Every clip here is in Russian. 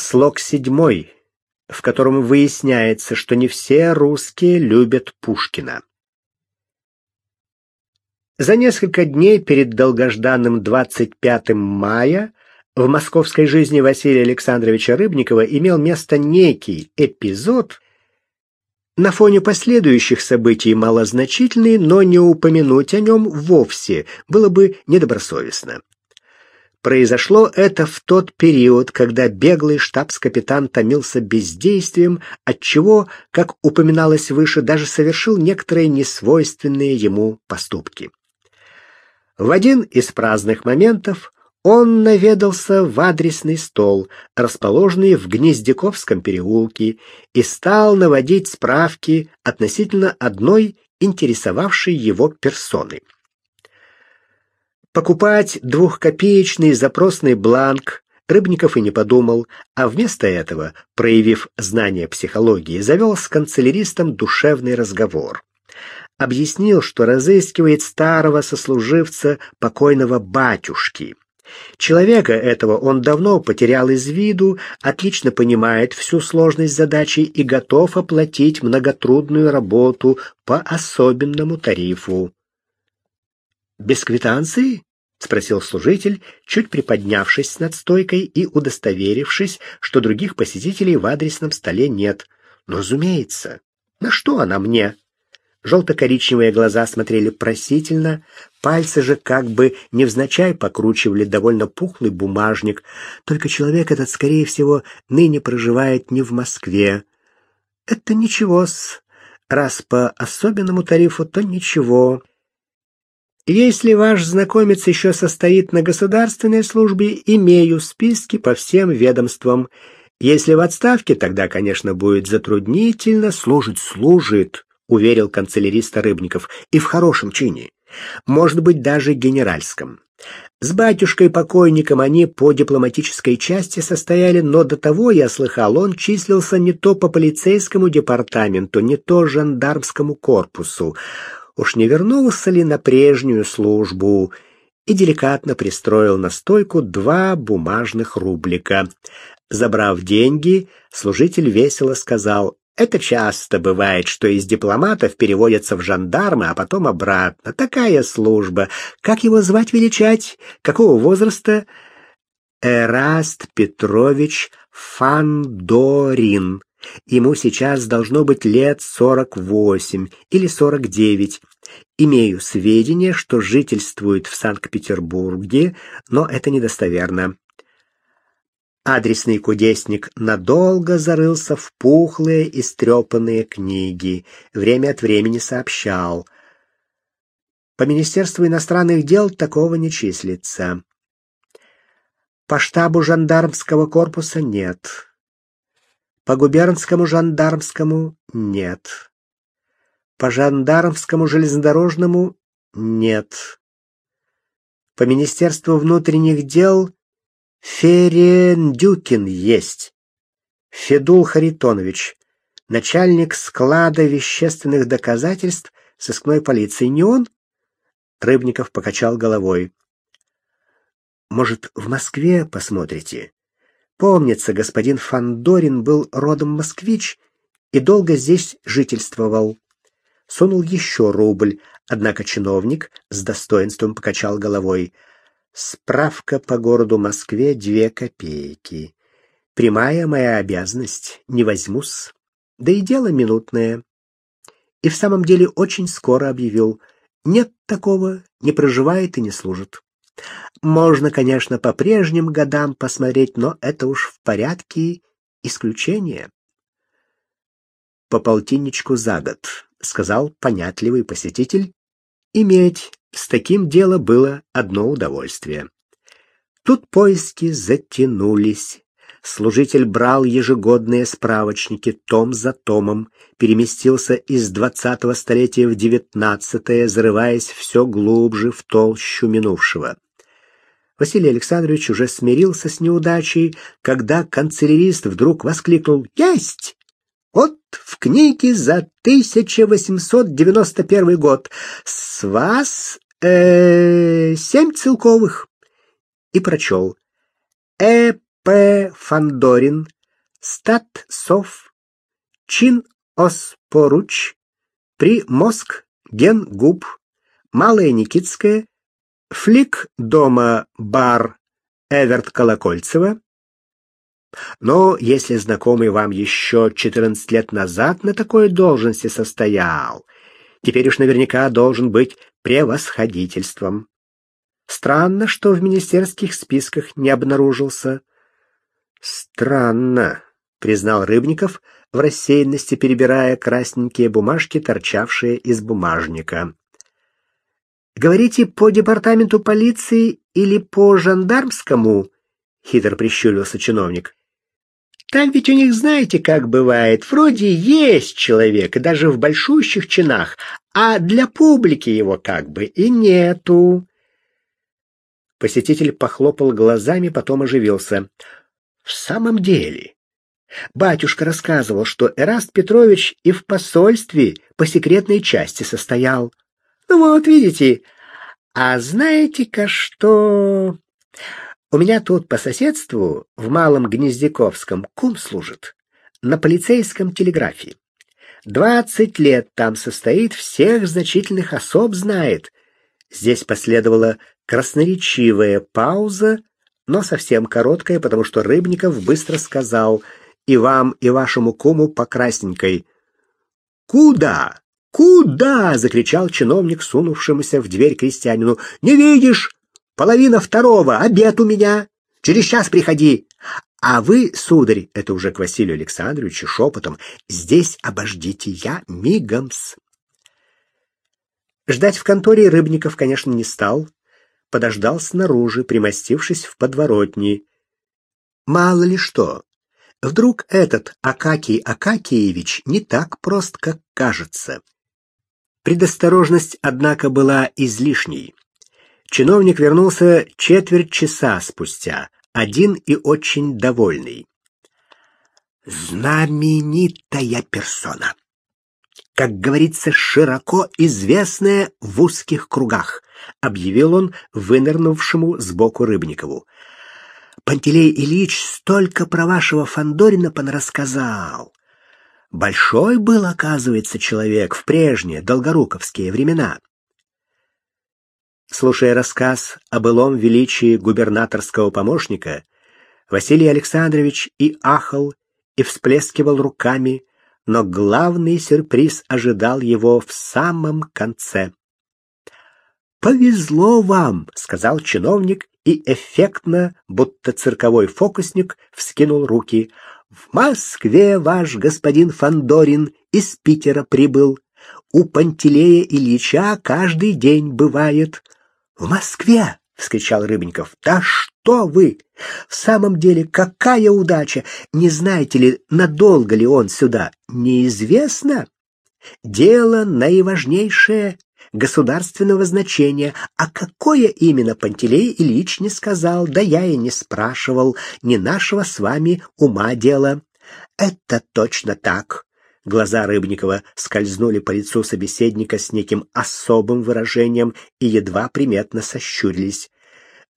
Слог седьмой, в котором выясняется, что не все русские любят Пушкина. За несколько дней перед долгожданным 25 мая в московской жизни Василия Александровича Рыбникова имел место некий эпизод, на фоне последующих событий малозначительный, но не упомянуть о нем вовсе было бы недобросовестно. Произошло это в тот период, когда беглый штабс-капитан томился бездействием, отчего, как упоминалось выше, даже совершил некоторые несвойственные ему поступки. В один из праздных моментов он наведался в адресный стол, расположенный в Гнездяковском переулке, и стал наводить справки относительно одной интересовавшей его персоны. Покупать двухкопеечный запросный бланк Рыбников и не подумал, а вместо этого, проявив знание психологии, завел с канцеляристом душевный разговор. Объяснил, что разыскивает старого сослуживца покойного батюшки. Человека этого он давно потерял из виду, отлично понимает всю сложность задачи и готов оплатить многотрудную работу по особенному тарифу. «Без квитанции?» — спросил служитель, чуть приподнявшись над стойкой и удостоверившись, что других посетителей в адресном столе нет. «Ну, разумеется. На что она мне?» Желто-коричневые глаза смотрели просительно, пальцы же как бы невзначай покручивали довольно пухлый бумажник. Только человек этот, скорее всего, ныне проживает не в Москве. Это ничего-с. Раз по особенному тарифу, то ничего. Если ваш знакомец еще состоит на государственной службе, имею списки по всем ведомствам. Если в отставке, тогда, конечно, будет затруднительно. Служит, служит, уверил канцелярист Рыбников, и в хорошем чине. Может быть, даже генеральском. С батюшкой-покойником они по дипломатической части состояли, но до того, я слыхал, он числился не то по полицейскому департаменту, не то жандармскому корпусу уж не вернулся ли на прежнюю службу, и деликатно пристроил на стойку два бумажных рублика. Забрав деньги, служитель весело сказал, «Это часто бывает, что из дипломатов переводятся в жандармы, а потом обратно. Такая служба. Как его звать величать? Какого возраста?» Эраст Петрович Фандорин. Ему сейчас должно быть лет сорок восемь или сорок девять. Имею сведения, что жительствует в Санкт-Петербурге, но это недостоверно. Адресный кудесник надолго зарылся в пухлые и стрепанные книги, время от времени сообщал. По Министерству иностранных дел такого не числится. По штабу жандармского корпуса нет. По губернскому жандармскому нет. По жандармскому железнодорожному нет. По Министерству внутренних дел Ферендюкин есть. Федул Харитонович, начальник склада вещественных доказательств сыскной полиции. Не он? Рыбников покачал головой. Может, в Москве посмотрите? Помнится, господин Фандорин был родом москвич и долго здесь жительствовал. Сунул еще рубль, однако чиновник с достоинством покачал головой. Справка по городу Москве две копейки. Прямая моя обязанность, не возьмусь. Да и дело минутное. И в самом деле очень скоро объявил. Нет такого, не проживает и не служит. Можно, конечно, по прежним годам посмотреть, но это уж в порядке исключения. По полтинничку за год, сказал понятливый посетитель. Иметь с таким дело было одно удовольствие. Тут поиски затянулись. Служитель брал ежегодные справочники том за томом, переместился из двадцатого столетия в девятнадцатое, зарываясь все глубже в толщу минувшего. Василий Александрович уже смирился с неудачей, когда канцелярист вдруг воскликнул «Есть! Вот в книге за 1891 год. С вас э, семь целковых». И прочел «Э П. Фандорин, стат Сов, чин Оспоруч, при Моск, ген Губ, Малая Никитская, флик дома бар Эверт Колокольцева. Но если знакомый вам еще 14 лет назад на такой должности состоял, теперь уж наверняка должен быть превосходительством. Странно, что в министерских списках не обнаружился. Странно, признал Рыбников, в рассеянности перебирая красненькие бумажки, торчавшие из бумажника. Говорите, по департаменту полиции или по жандармскому? хитро прищурился чиновник. Там ведь у них, знаете, как бывает, вроде есть человек, даже в большущих чинах, а для публики его как бы и нету. Посетитель похлопал глазами, потом оживился. В самом деле, батюшка рассказывал, что Эраст Петрович и в посольстве по секретной части состоял. Ну вот, видите. А знаете-ка что? У меня тут по соседству в Малом Гнездяковском кум служит на полицейском телеграфе. Двадцать лет там состоит, всех значительных особ знает. Здесь последовала красноречивая пауза, но совсем короткая, потому что Рыбников быстро сказал «И вам, и вашему куму по красненькой». «Куда? Куда?» — закричал чиновник, сунувшемуся в дверь крестьянину. «Не видишь? Половина второго, обед у меня. Через час приходи. А вы, сударь, это уже к Василию Александровичу шепотом, здесь обождите, я мигом-с. Ждать в конторе Рыбников, конечно, не стал. Подождал снаружи, примостившись в подворотне. Мало ли что. Вдруг этот Акакий Акакиевич не так прост, как кажется. Предосторожность, однако, была излишней. Чиновник вернулся четверть часа спустя, один и очень довольный. Знаменитая персона. Как говорится, широко известная в узких кругах, объявил он вынырнувшему сбоку Рыбникову. Пантелей Ильич столько про вашего Фандорина понарассказал. Большой был, оказывается, человек в прежние долгоруковские времена. Слушая рассказ о былом величии губернаторского помощника, Василий Александрович и ахал, и всплескивал руками, но главный сюрприз ожидал его в самом конце. «Повезло вам», — сказал чиновник и эффектно, будто цирковой фокусник, вскинул руки. «В Москве ваш господин Фандорин из Питера прибыл. У Пантелея Ильича каждый день бывает. В Москве, вскричал Рыбников. Да что вы? В самом деле, какая удача! Не знаете ли, надолго ли он сюда? Неизвестно. Дело наиважнейшее государственного значения, а какое именно Пантелей Ильич не сказал, да я и не спрашивал, не нашего с вами ума дело. Это точно так. Глаза Рыбникова скользнули по лицу собеседника с неким особым выражением и едва приметно сощурились.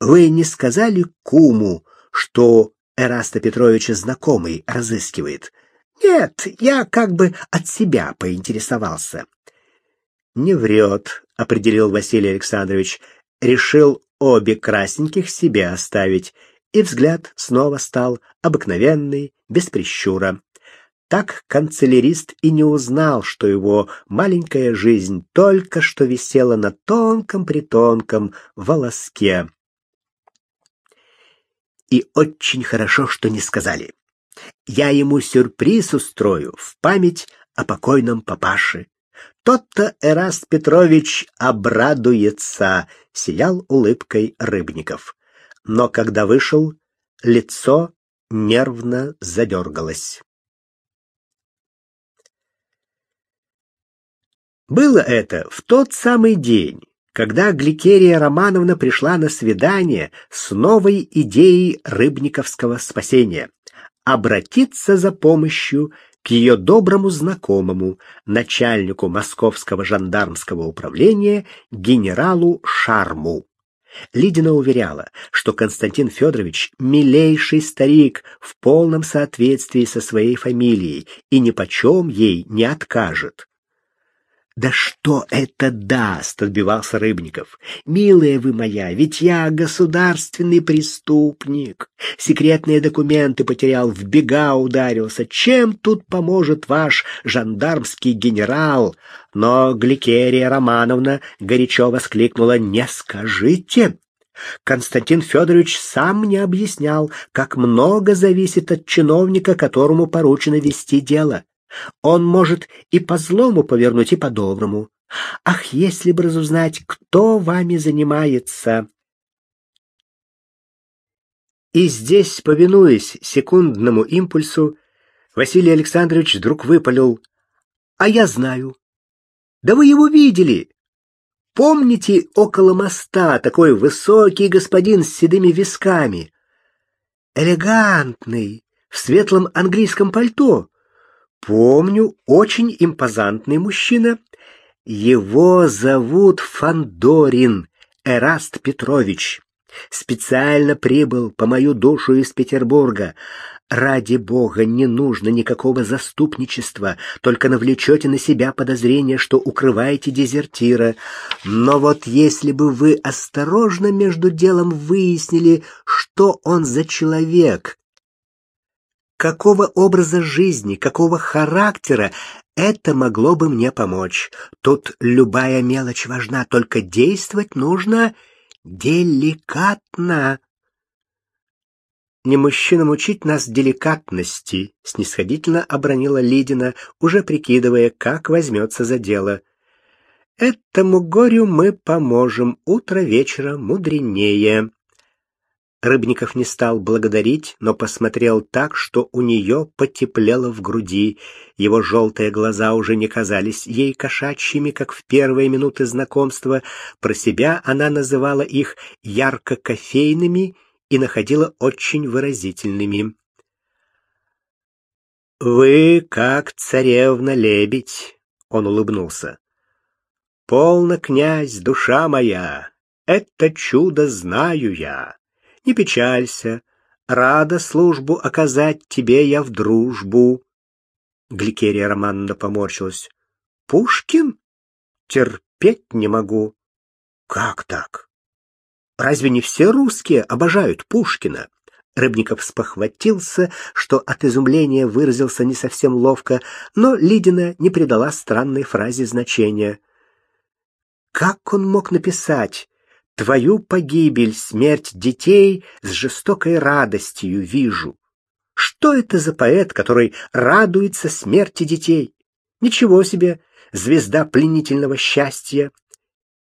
«Вы не сказали куму, что Эраста Петровича знакомый разыскивает?» «Нет, я как бы от себя поинтересовался». «Не врет», — определил Василий Александрович. Решил обе красненьких себе оставить, и взгляд снова стал обыкновенный, без прищура. Так канцелярист и не узнал, что его маленькая жизнь только что висела на тонком-притонком волоске. И очень хорошо, что не сказали. Я ему сюрприз устрою в память о покойном папаше. Тот-то Эраст Петрович обрадуется, сиял улыбкой Рыбников. Но когда вышел, лицо нервно задергалось. Было это в тот самый день, когда Гликерия Романовна пришла на свидание с новой идеей рыбниковского спасения обратиться за помощью к ее доброму знакомому, начальнику Московского жандармского управления генералу Шарму. Лидина уверяла, что Константин Федорович милейший старик в полном соответствии со своей фамилией и ни почем ей не откажет. «Да что это даст?» — отбивался Рыбников. «Милая вы моя, ведь я государственный преступник. Секретные документы потерял, в бега ударился. Чем тут поможет ваш жандармский генерал?» Но Гликерия Романовна горячо воскликнула «Не скажите!» Константин Федорович сам мне объяснял, как много зависит от чиновника, которому поручено вести дело. Он может и по злому повернуть, и по доброму. Ах, если бы разузнать, кто вами занимается!» И здесь, повинуясь секундному импульсу, Василий Александрович вдруг выпалил. «А я знаю. Да вы его видели. Помните около моста такой высокий господин с седыми висками? Элегантный, в светлом английском пальто. Помню, очень импозантный мужчина. Его зовут Фандорин Эраст Петрович. Специально прибыл по мою душу из Петербурга. Ради бога, не нужно никакого заступничества, только навлечете на себя подозрение, что укрываете дезертира. Но вот если бы вы осторожно между делом выяснили, что он за человек, какого образа жизни, какого характера, это могло бы мне помочь. Тут любая мелочь важна, только действовать нужно деликатно. Не мужчинам учить нас деликатности, снисходительно обронила Лидина, уже прикидывая, как возьмется за дело. Этому горю мы поможем, утро вечера мудренее. Рыбников не стал благодарить, но посмотрел так, что у нее потеплело в груди. Его желтые глаза уже не казались ей кошачьими, как в первые минуты знакомства. Про себя она называла их ярко-кофейными и находила очень выразительными. «Вы как царевна-лебедь», — он улыбнулся. «Полно, князь, душа моя, это чудо знаю я». Не печалься, рада службу оказать тебе я в дружбу. Гликерия Романовна поморщилась. Пушкин? Терпеть не могу. Как так? Разве не все русские обожают Пушкина? Рыбников спохватился, что от изумления выразился не совсем ловко, но Лидина не придала странной фразе значения. Как он мог написать Твою погибель, смерть детей с жестокой радостью вижу. Что это за поэт, который радуется смерти детей? Ничего себе, звезда пленительного счастья.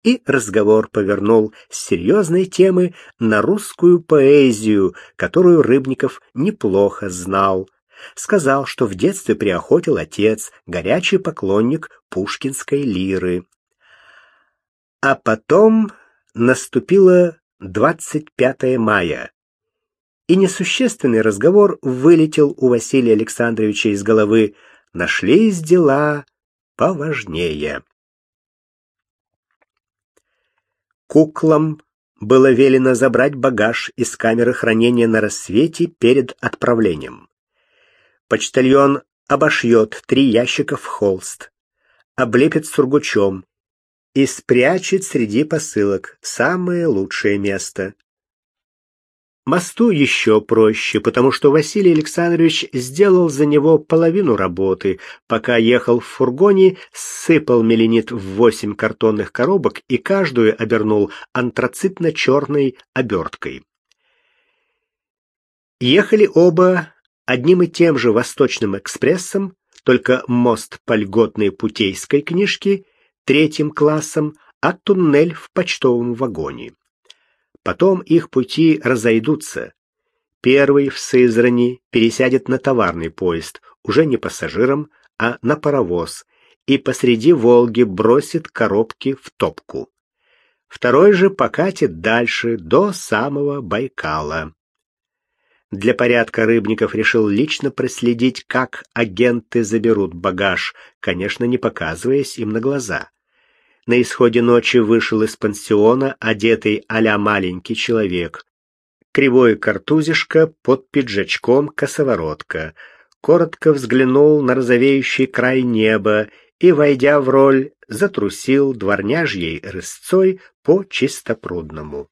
И разговор повернул с серьезной темы на русскую поэзию, которую Рыбников неплохо знал. Сказал, что в детстве приохотил отец, горячий поклонник пушкинской лиры. А потом наступило 25 мая, и несущественный разговор вылетел у Василия Александровича из головы. Нашлись дела поважнее. Куклам было велено забрать багаж из камеры хранения на рассвете перед отправлением. Почтальон обошьет три ящика в холст, облепит сургучом и спрячет среди посылок самое лучшее место. Мосту еще проще, потому что Василий Александрович сделал за него половину работы. Пока ехал в фургоне, сыпал меленит в восемь картонных коробок и каждую обернул антрацитно-черной оберткой. Ехали оба одним и тем же Восточным экспрессом, только мост по льготной путейской книжке третьим классом, а туннель в почтовом вагоне. Потом их пути разойдутся. Первый в Сызрани пересядет на товарный поезд, уже не пассажиром, а на паровоз, и посреди Волги бросит коробки в топку. Второй же покатит дальше, до самого Байкала. Для порядка Рыбников решил лично проследить, как агенты заберут багаж, конечно, не показываясь им на глаза. на исходе ночи вышел из пансиона, одетый а маленький человек. Кривой картузишка под пиджачком косоворотка. Коротко взглянул на розовеющий край неба и, войдя в роль, затрусил дворняжьей рысцой по чистопрудному.